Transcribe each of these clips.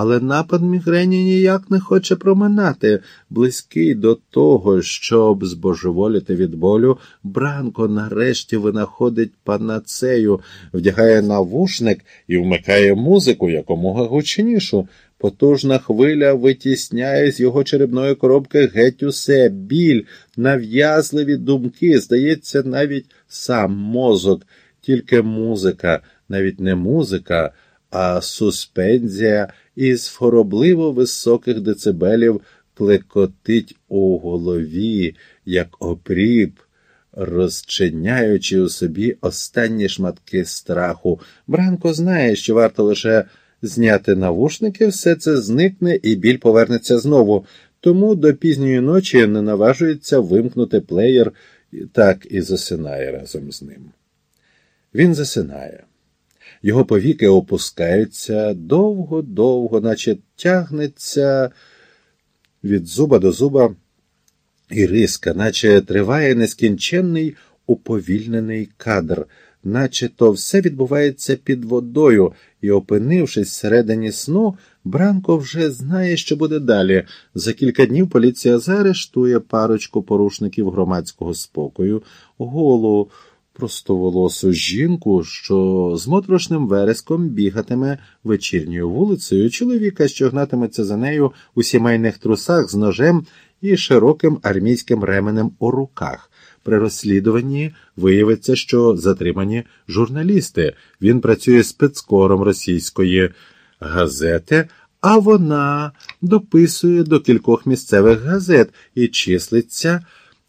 але напад мігрені ніяк не хоче проминати. Близький до того, щоб збожеволіти від болю, Бранко нарешті винаходить панацею, вдягає навушник і вмикає музику якомога гучнішу. Потужна хвиля витісняє з його черепної коробки геть усе, біль, нав'язливі думки, здається, навіть сам мозок, тільки музика, навіть не музика, а суспензія із хворобливо високих децибелів клекотить у голові, як опріп. Розчиняючи у собі останні шматки страху, Бранко знає, що варто лише зняти навушники, все це зникне і біль повернеться знову, тому до пізньої ночі не наважується вимкнути плеєр, так і засинає разом з ним. Він засинає. Його повіки опускаються довго-довго, наче тягнеться від зуба до зуба і риска, наче триває нескінченний уповільнений кадр, наче то все відбувається під водою, і, опинившись всередині сну, Бранко вже знає, що буде далі. За кілька днів поліція заарештує парочку порушників громадського спокою, голу простоволосу жінку, що з моторошним вереском бігатиме вечірньою вулицею, чоловіка, що гнатиметься за нею у сімейних трусах з ножем і широким армійським ременем у руках. При розслідуванні виявиться, що затримані журналісти. Він працює спецкором російської газети, а вона дописує до кількох місцевих газет і числиться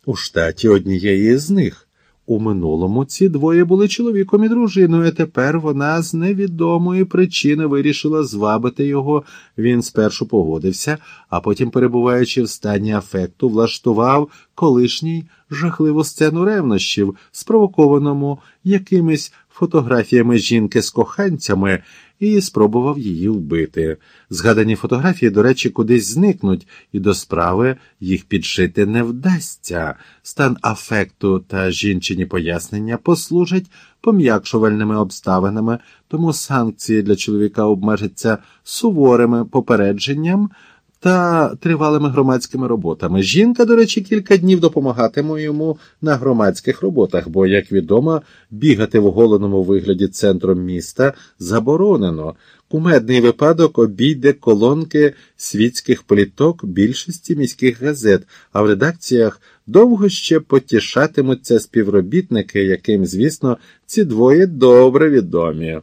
у штаті однієї з них. У минулому ці двоє були чоловіком і дружиною. а Тепер вона з невідомої причини вирішила звабити його. Він спершу погодився, а потім, перебуваючи в стані афекту, влаштував колишній жахливу сцену ревнощів, спровокованому якимись фотографіями жінки з коханцями і спробував її вбити. Згадані фотографії, до речі, кудись зникнуть, і до справи їх підшити не вдасться. Стан афекту та жінчині пояснення послужать пом'якшувальними обставинами, тому санкції для чоловіка обмежаться суворими попередженням та тривалими громадськими роботами. Жінка, до речі, кілька днів допомагатиме йому на громадських роботах, бо, як відомо, бігати в оголеному вигляді центром міста заборонено. Кумедний випадок обійде колонки світських політок більшості міських газет, а в редакціях довго ще потішатимуться співробітники, яким, звісно, ці двоє добре відомі.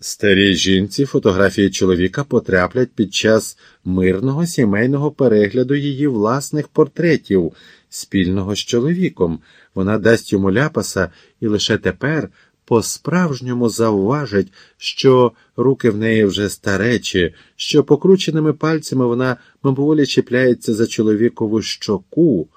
Старій жінці фотографії чоловіка потраплять під час мирного сімейного перегляду її власних портретів, спільного з чоловіком. Вона дасть йому ляпаса і лише тепер по-справжньому завважить, що руки в неї вже старечі, що покрученими пальцями вона мимоволі чіпляється за чоловікову щоку.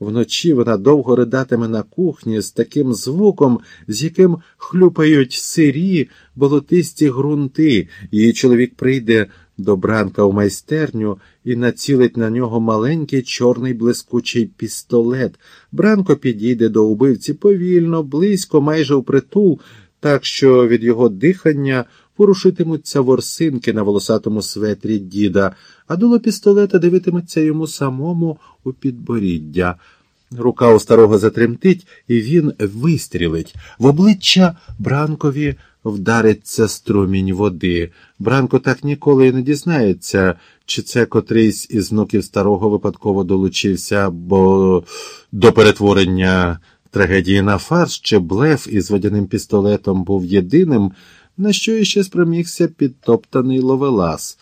Вночі вона довго ридатиме на кухні з таким звуком, з яким хлюпають сирі, болотисті ґрунти, її чоловік прийде до бранка у майстерню і націлить на нього маленький чорний блискучий пістолет. Бранко підійде до убивці повільно, близько, майже впритул, так що від його дихання порушитимуться ворсинки на волосатому светрі діда, а дуло пістолета дивитиметься йому самому у підборіддя. Рука у старого затремтить, і він вистрілить. В обличчя Бранкові вдариться струмінь води. Бранко так ніколи і не дізнається, чи це котрийсь із внуків старого випадково долучився, бо до перетворення трагедії на фарс, чи блеф із водяним пістолетом був єдиним, на що іще спромігся підтоптаний ловелас.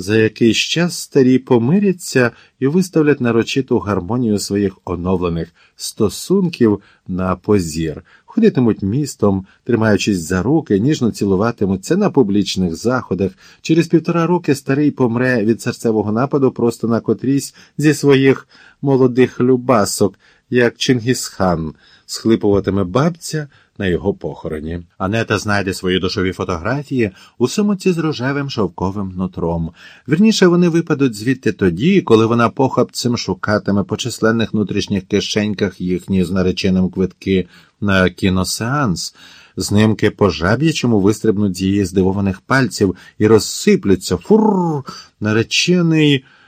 За якийсь час старі помиряться і виставлять нарочиту гармонію своїх оновлених стосунків на позір, ходитимуть містом, тримаючись за руки, ніжно цілуватимуться на публічних заходах. Через півтора роки старий помре від серцевого нападу просто на котрійсь зі своїх молодих любасок, як Чингісхан, схлипуватиме бабця на його похороні. Анета знайде свої душові фотографії у сумоці з рожевим шовковим нутром. Вірніше вони випадуть звідти тоді, коли вона похапцем шукатиме по численних внутрішніх кишеньках їхні з нареченим квитки на кіносеанс. Знимки по жаб'ячому вистрибнуть з її здивованих пальців і розсиплються. Фур. Наречений